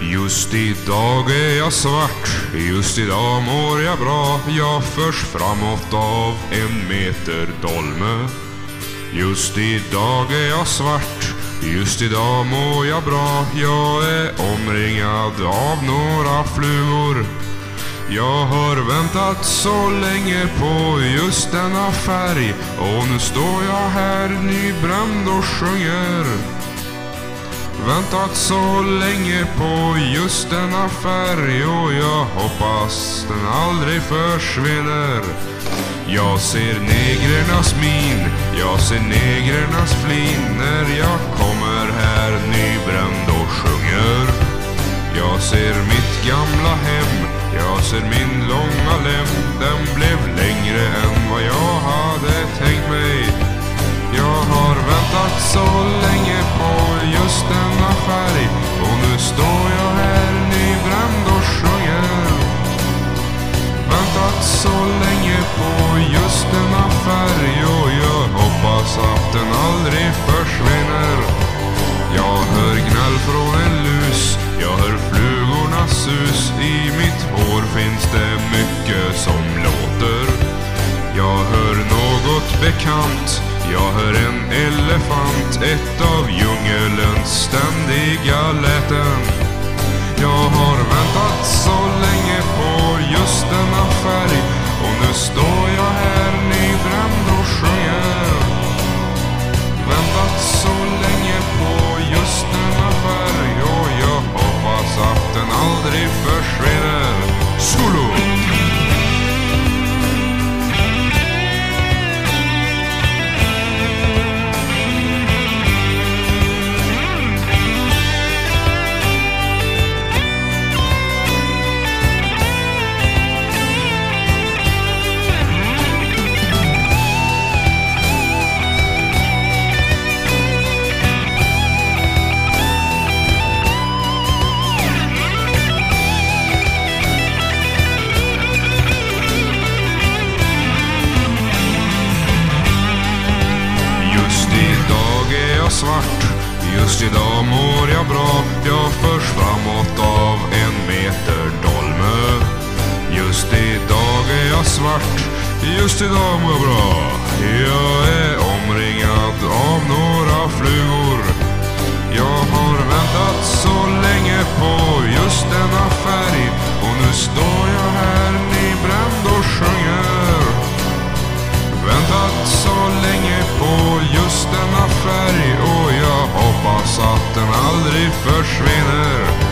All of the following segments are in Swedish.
Just idag är jag svart, just idag mår jag bra. Jag förs framåt av en meter dolme. Just idag är jag svart, just idag mår jag bra. Jag är omringad av några flugor. Jag har väntat så länge på just denna färg och nu står jag här nybränd och sjunger. Väntat så länge på just denna färg och jag hoppas den aldrig försvinner. Jag ser negrernas min, jag ser negrernas flin när jag kommer här nybränd och sjunger. Jag ser mitt gamla hem, jag ser min långa lem. Den blev länge natten aldrig försvinner. Jag hör gnäll från en lus, jag hör flugornas sus. I mitt hår finns det mycket som låter. Jag hör något bekant, jag hör en elefant, ett av djungelns ständiga den aldrig svart, just idag mår jag bra. Jag förs framåt av en meter dolme. Just idag är jag svart, just idag mår jag bra. Jag är omringad av några flugor. försvinner.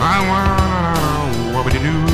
I wanna, what would you do?